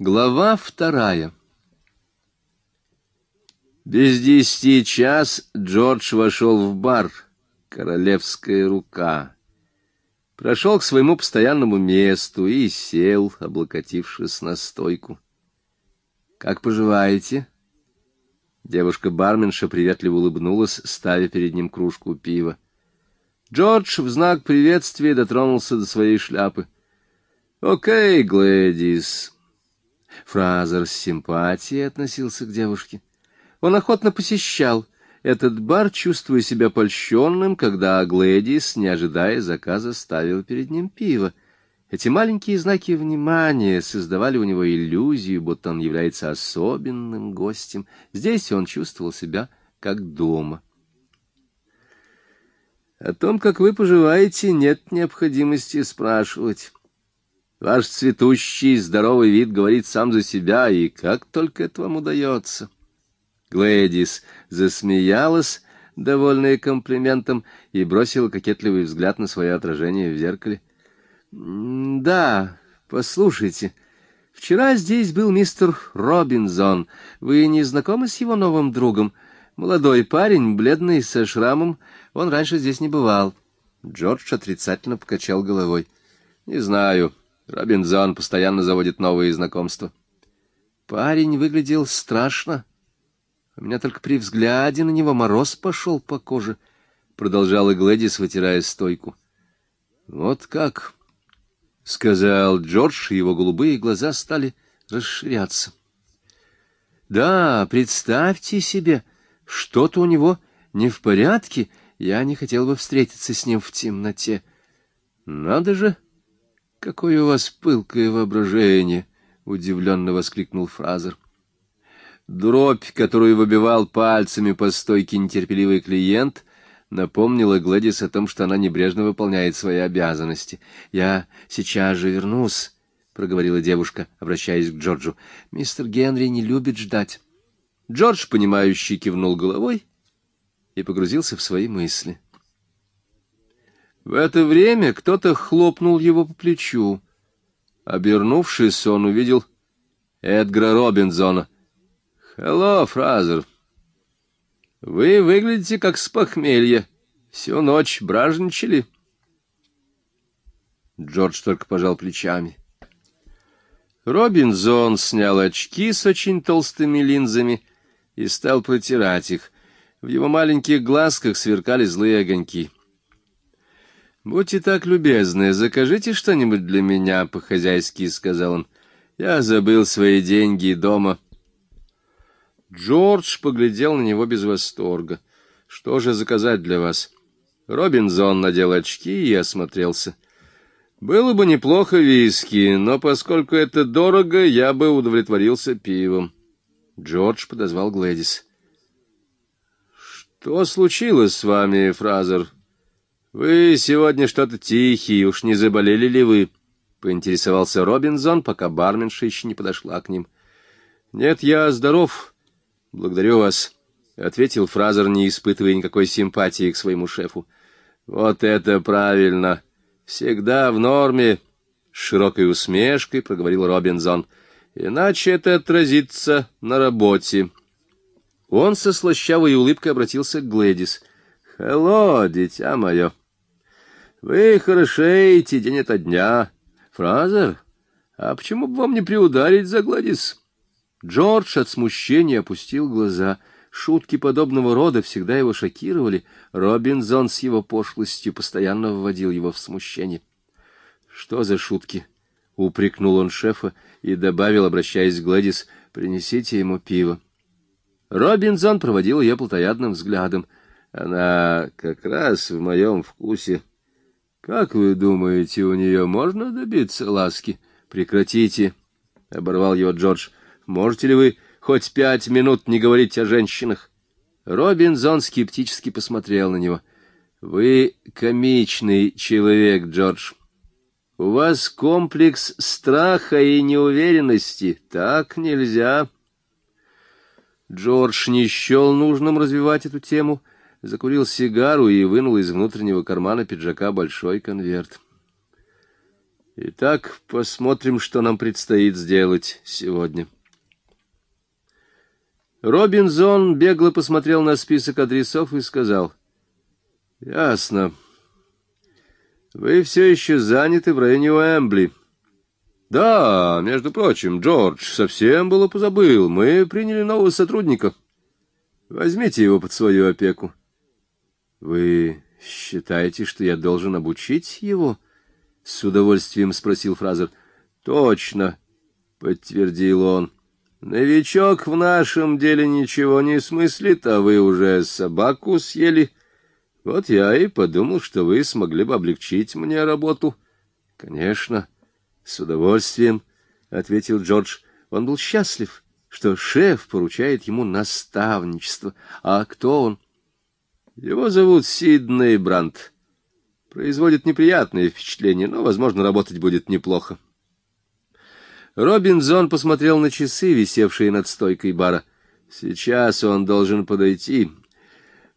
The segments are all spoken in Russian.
Глава вторая Без десяти час Джордж вошел в бар «Королевская рука». Прошел к своему постоянному месту и сел, облокотившись на стойку. «Как поживаете?» Девушка-барменша приветливо улыбнулась, ставя перед ним кружку пива. Джордж в знак приветствия дотронулся до своей шляпы. «Окей, Глэдис». Фразер с симпатией относился к девушке. Он охотно посещал этот бар, чувствуя себя польщенным, когда Глэдис, не ожидая заказа, ставил перед ним пиво. Эти маленькие знаки внимания создавали у него иллюзию, будто он является особенным гостем. Здесь он чувствовал себя как дома. О том, как вы поживаете, нет необходимости спрашивать. Ваш цветущий, здоровый вид говорит сам за себя, и как только это вам удается. Глэдис засмеялась, довольная комплиментом, и бросила кокетливый взгляд на свое отражение в зеркале. — Да, послушайте, вчера здесь был мистер Робинзон. Вы не знакомы с его новым другом? Молодой парень, бледный, со шрамом. Он раньше здесь не бывал. Джордж отрицательно покачал головой. — Не знаю. — Робинзон постоянно заводит новые знакомства. Парень выглядел страшно. У меня только при взгляде на него мороз пошел по коже, — продолжала Глэдис, вытирая стойку. — Вот как, — сказал Джордж, и его голубые глаза стали расширяться. — Да, представьте себе, что-то у него не в порядке, я не хотел бы встретиться с ним в темноте. Надо же! — Какое у вас пылкое воображение! — удивленно воскликнул Фразер. Дробь, которую выбивал пальцами по стойке нетерпеливый клиент, напомнила Гладис о том, что она небрежно выполняет свои обязанности. — Я сейчас же вернусь, — проговорила девушка, обращаясь к Джорджу. — Мистер Генри не любит ждать. Джордж, понимающий, кивнул головой и погрузился в свои мысли. В это время кто-то хлопнул его по плечу. Обернувшись, он увидел Эдгара Робинзона. «Хелло, Фразер! Вы выглядите как с похмелья. Всю ночь бражничали?» Джордж только пожал плечами. Робинзон снял очки с очень толстыми линзами и стал протирать их. В его маленьких глазках сверкали злые огоньки. «Будьте так любезны, закажите что-нибудь для меня», — по-хозяйски сказал он. «Я забыл свои деньги дома». Джордж поглядел на него без восторга. «Что же заказать для вас?» Робинзон надел очки и осмотрелся. «Было бы неплохо виски, но поскольку это дорого, я бы удовлетворился пивом». Джордж подозвал Глэдис. «Что случилось с вами, Фразер?» «Вы сегодня что-то тихий, уж не заболели ли вы?» — поинтересовался Робинзон, пока барменша еще не подошла к ним. «Нет, я здоров. Благодарю вас», — ответил Фразер, не испытывая никакой симпатии к своему шефу. «Вот это правильно! Всегда в норме!» — с широкой усмешкой проговорил Робинзон. «Иначе это отразится на работе». Он со слащавой улыбкой обратился к Глэдис. «Хелло, дитя мое!» Вы хорошеете день ото дня. Фразер, а почему бы вам не приударить за Гладис? Джордж от смущения опустил глаза. Шутки подобного рода всегда его шокировали. Робинзон с его пошлостью постоянно вводил его в смущение. — Что за шутки? — упрекнул он шефа и добавил, обращаясь к Гладис, — принесите ему пиво. Робинзон проводил ее плотоядным взглядом. Она как раз в моем вкусе. — как вы думаете, у нее можно добиться ласки? Прекратите, — оборвал его Джордж. Можете ли вы хоть пять минут не говорить о женщинах? Робинзон скептически посмотрел на него. Вы комичный человек, Джордж. У вас комплекс страха и неуверенности. Так нельзя. Джордж не счел нужным развивать эту тему, — закурил сигару и вынул из внутреннего кармана пиджака большой конверт. Итак, посмотрим, что нам предстоит сделать сегодня. Робинзон бегло посмотрел на список адресов и сказал. — Ясно. Вы все еще заняты в районе Уэмбли. — Да, между прочим, Джордж совсем было позабыл. Мы приняли нового сотрудника. Возьмите его под свою опеку. — Вы считаете, что я должен обучить его? —— с удовольствием спросил Фразер. — Точно, — подтвердил он. — Новичок в нашем деле ничего не смыслит, а вы уже собаку съели. Вот я и подумал, что вы смогли бы облегчить мне работу. — Конечно, с удовольствием, — ответил Джордж. Он был счастлив, что шеф поручает ему наставничество. А кто он? — Его зовут Сидней Брандт. Производит неприятное впечатление, но, возможно, работать будет неплохо. Робинзон посмотрел на часы, висевшие над стойкой бара. Сейчас он должен подойти.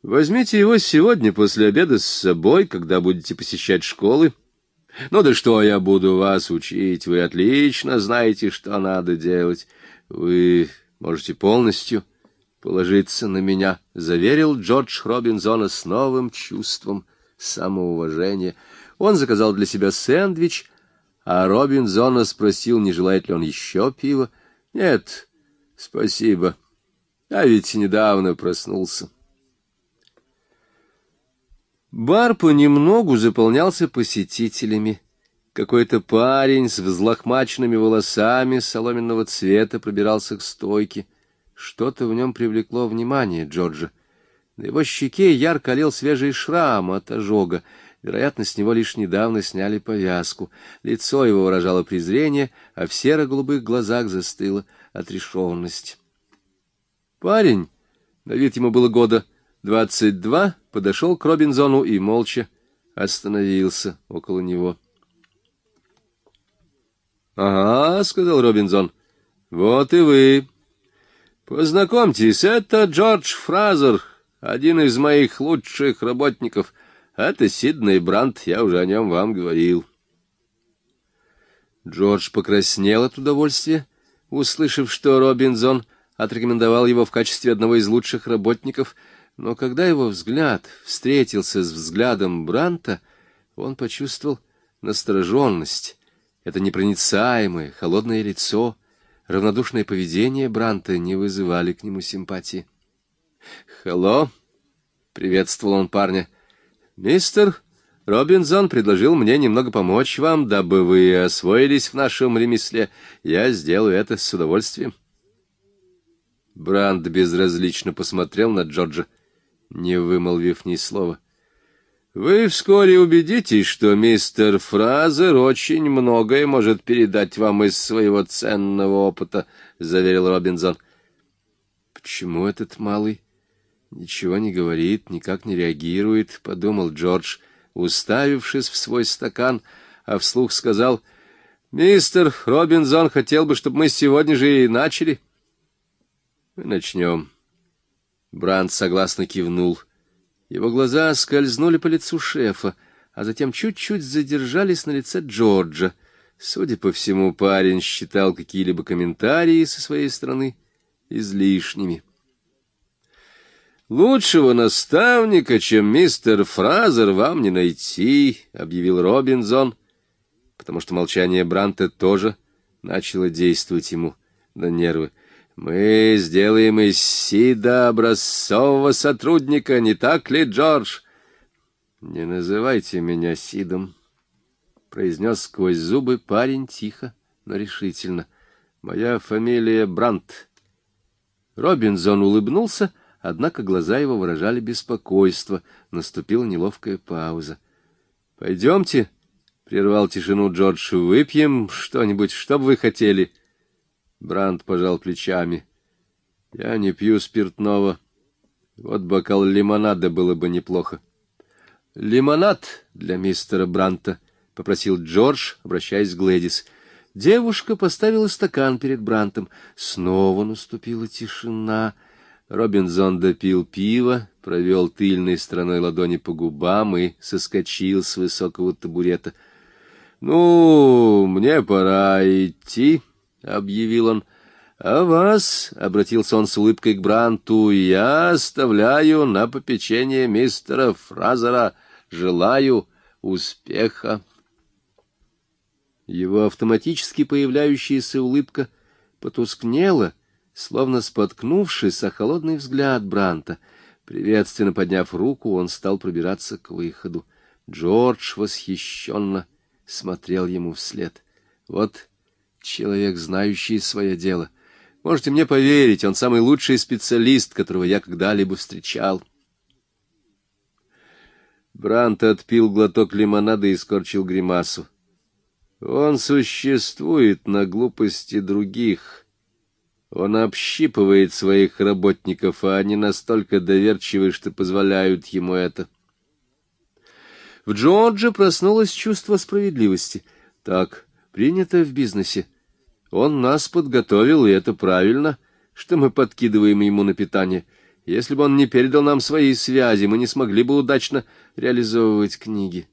Возьмите его сегодня после обеда с собой, когда будете посещать школы. Ну да что я буду вас учить? Вы отлично знаете, что надо делать. Вы можете полностью положиться на меня, — заверил Джордж Робинзона с новым чувством — самоуважения. Он заказал для себя сэндвич, а Робинзона спросил, не желает ли он еще пива. «Нет, спасибо. Я ведь недавно проснулся». Бар понемногу заполнялся посетителями. Какой-то парень с взлохмаченными волосами соломенного цвета пробирался к стойке. Что-то в нем привлекло внимание Джорджа. На его щеке ярко олел свежий шрам от ожога. Вероятно, с него лишь недавно сняли повязку. Лицо его выражало презрение, а в серо-голубых глазах застыла отрешенность. Парень, на вид ему было года двадцать два, подошел к Робинзону и молча остановился около него. — Ага, — сказал Робинзон, — вот и вы. Познакомьтесь, это Джордж Фразер, один из моих лучших работников. Это Сидней Брандт, я уже о нем вам говорил. Джордж покраснел от удовольствия, услышав, что Робинзон отрекомендовал его в качестве одного из лучших работников, но когда его взгляд встретился с взглядом Бранта, он почувствовал настороженность. Это непроницаемое, холодное лицо, равнодушное поведение Бранта не вызывали к нему симпатии. «Хелло!» — приветствовал он парня. «Мистер Робинзон предложил мне немного помочь вам, дабы вы освоились в нашем ремесле. Я сделаю это с удовольствием». Бранд безразлично посмотрел на Джорджа, не вымолвив ни слова. «Вы вскоре убедитесь, что мистер Фразер очень многое может передать вам из своего ценного опыта», — заверил Робинзон. «Почему этот малый Ничего не говорит, никак не реагирует, — подумал Джордж, уставившись в свой стакан, а вслух сказал, — Мистер Робинзон хотел бы, чтобы мы сегодня же и начали. — Мы начнем. Бранд согласно кивнул. Его глаза скользнули по лицу шефа, а затем чуть-чуть задержались на лице Джорджа. Судя по всему, парень считал какие-либо комментарии со своей стороны излишними. «Лучшего наставника, чем мистер Фразер, вам не найти», — объявил Робинзон, потому что молчание Бранта тоже начало действовать ему на нервы. «Мы сделаем из Сида образцового сотрудника, не так ли, Джордж?» «Не называйте меня Сидом», — произнес сквозь зубы парень тихо, но решительно. «Моя фамилия Брант». Робинзон улыбнулся, — Однако глаза его выражали беспокойство. Наступила неловкая пауза. — Пойдемте, — прервал тишину Джордж, — выпьем что-нибудь, что бы вы хотели. Бранд пожал плечами. — Я не пью спиртного. Вот бокал лимонада было бы неплохо. — Лимонад для мистера Бранта, — попросил Джордж, обращаясь к Глэдис. Девушка поставила стакан перед Брантом. Снова наступила тишина. — Робинзон допил пиво, провел тыльной стороной ладони по губам и соскочил с высокого табурета. — Ну, мне пора идти, — объявил он. — А вас, — обратился он с улыбкой к Бранту, — я оставляю на попечение мистера Фразера. Желаю успеха. Его автоматически появляющаяся улыбка потускнела, словно споткнувшись о холодный взгляд Бранта. Приветственно подняв руку, он стал пробираться к выходу. Джордж восхищенно смотрел ему вслед. Вот человек, знающий свое дело. Можете мне поверить, он самый лучший специалист, которого я когда-либо встречал. Брант отпил глоток лимонада и скорчил гримасу. Он существует на глупости других. Он общипывает своих работников, а они настолько доверчивы, что позволяют ему это. В Джорджа проснулось чувство справедливости. Так принято в бизнесе. Он нас подготовил, и это правильно, что мы подкидываем ему на питание. Если бы он не передал нам свои связи, мы не смогли бы удачно реализовывать книги.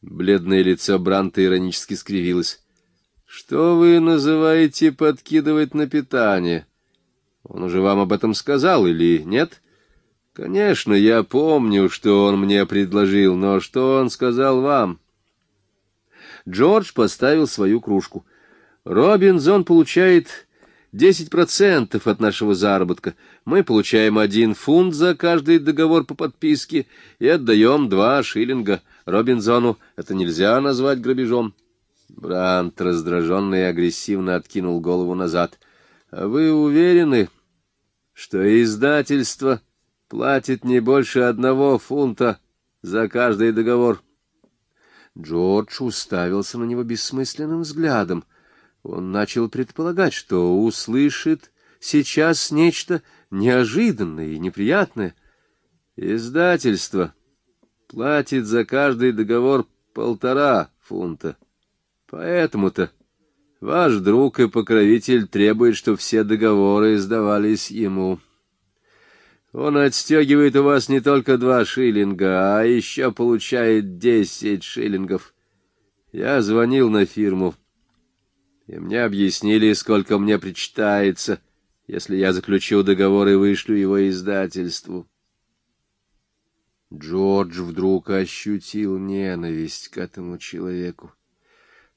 Бледное лицо Бранта иронически скривилось. — Что вы называете подкидывать на питание? Он уже вам об этом сказал или нет? — Конечно, я помню, что он мне предложил, но что он сказал вам? Джордж поставил свою кружку. — Робинзон получает десять процентов от нашего заработка. Мы получаем один фунт за каждый договор по подписке и отдаем два шиллинга — Робинзону это нельзя назвать грабежом. Брант раздраженно и агрессивно откинул голову назад. — А вы уверены, что издательство платит не больше одного фунта за каждый договор? Джордж уставился на него бессмысленным взглядом. Он начал предполагать, что услышит сейчас нечто неожиданное и неприятное. Издательство платит за каждый договор полтора фунта. Поэтому-то ваш друг и покровитель требует, чтобы все договоры сдавались ему. Он отстегивает у вас не только два шиллинга, а еще получает десять шиллингов. Я звонил на фирму, и мне объяснили, сколько мне причитается, если я заключу договор и вышлю его издательству. Джордж вдруг ощутил ненависть к этому человеку.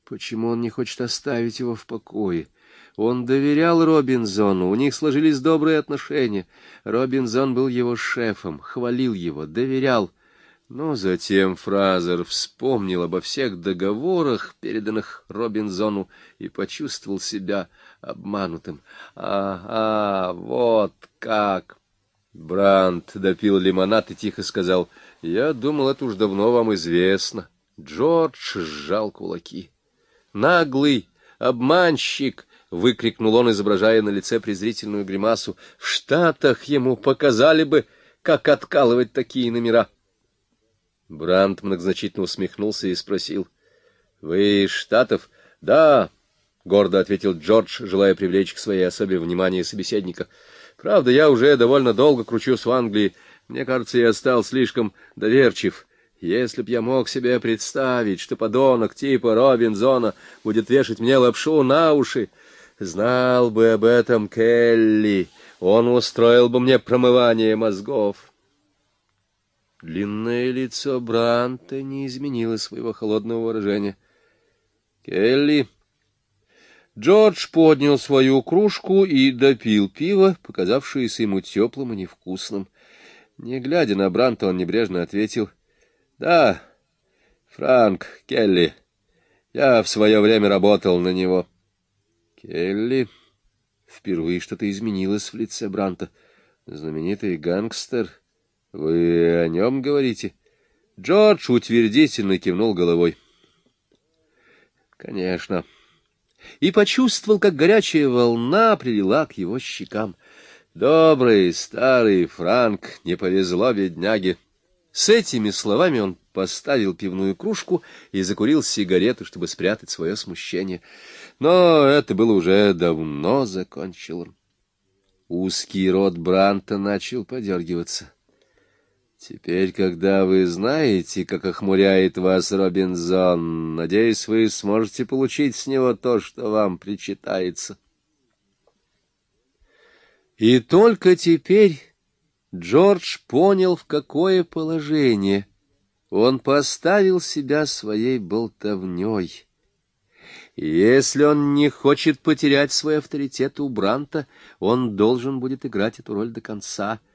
Почему он не хочет оставить его в покое? Он доверял Робинзону, у них сложились добрые отношения. Робинзон был его шефом, хвалил его, доверял. Но затем Фразер вспомнил обо всех договорах, переданных Робинзону, и почувствовал себя обманутым. «А, вот как!» Брандт допил лимонад и тихо сказал, — Я думал, это уж давно вам известно. Джордж сжал кулаки. — Наглый обманщик! — выкрикнул он, изображая на лице презрительную гримасу. — В Штатах ему показали бы, как откалывать такие номера. Брандт многозначительно усмехнулся и спросил. — Вы из Штатов? — Да, — гордо ответил Джордж, желая привлечь к своей особе внимание собеседника. — Правда, я уже довольно долго кручусь в Англии. Мне кажется, я стал слишком доверчив. Если б я мог себе представить, что подонок типа Робинзона будет вешать мне лапшу на уши, знал бы об этом Келли, он устроил бы мне промывание мозгов. Длинное лицо Бранта не изменило своего холодного выражения. — Келли Джордж поднял свою кружку и допил пиво, показавшееся ему теплым и невкусным. Не глядя на Бранта, он небрежно ответил. — Да, Франк Келли. Я в свое время работал на него. — Келли... Впервые что-то изменилось в лице Бранта. Знаменитый гангстер. Вы о нем говорите? Джордж утвердительно кивнул головой. — Конечно. — и почувствовал, как горячая волна прилила к его щекам. Добрый старый Франк, не повезло бедняге. С этими словами он поставил пивную кружку и закурил сигарету, чтобы спрятать свое смущение. Но это было уже давно, закончил он. Узкий рот Бранта начал подергиваться. Теперь, когда вы знаете, как охмуряет вас Робинзон, надеюсь, вы сможете получить с него то, что вам причитается. И только теперь Джордж понял, в какое положение он поставил себя своей болтовней. Если он не хочет потерять свой авторитет у Бранта, он должен будет играть эту роль до конца. —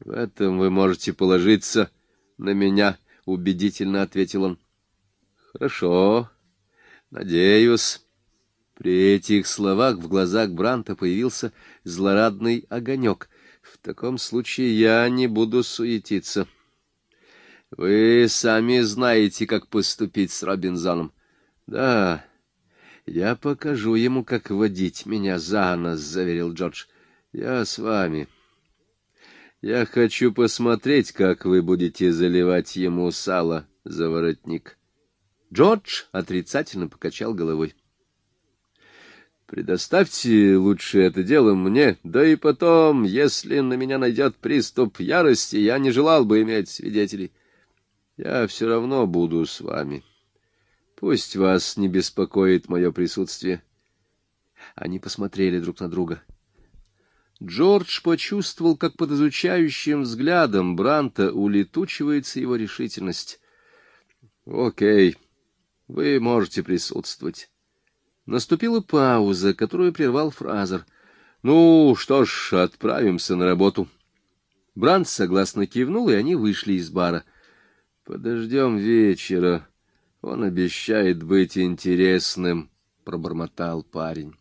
В этом вы можете положиться на меня, — убедительно ответил он. — Хорошо, надеюсь. При этих словах в глазах Бранта появился злорадный огонек. В таком случае я не буду суетиться. Вы сами знаете, как поступить с Робинзоном. Да, я покажу ему, как водить меня за нос, — заверил Джордж. Я с вами. Я хочу посмотреть, как вы будете заливать ему сало за воротник. Джордж отрицательно покачал головой. Предоставьте лучше это дело мне, да и потом, если на меня найдет приступ ярости, я не желал бы иметь свидетелей. Я все равно буду с вами. Пусть вас не беспокоит мое присутствие. Они посмотрели друг на друга. Джордж почувствовал, как под изучающим взглядом Бранта улетучивается его решительность. — Окей, вы можете присутствовать. Наступила пауза, которую прервал Фразер. — Ну, что ж, отправимся на работу. Брант согласно кивнул, и они вышли из бара. — Подождем вечера. Он обещает быть интересным, — пробормотал парень.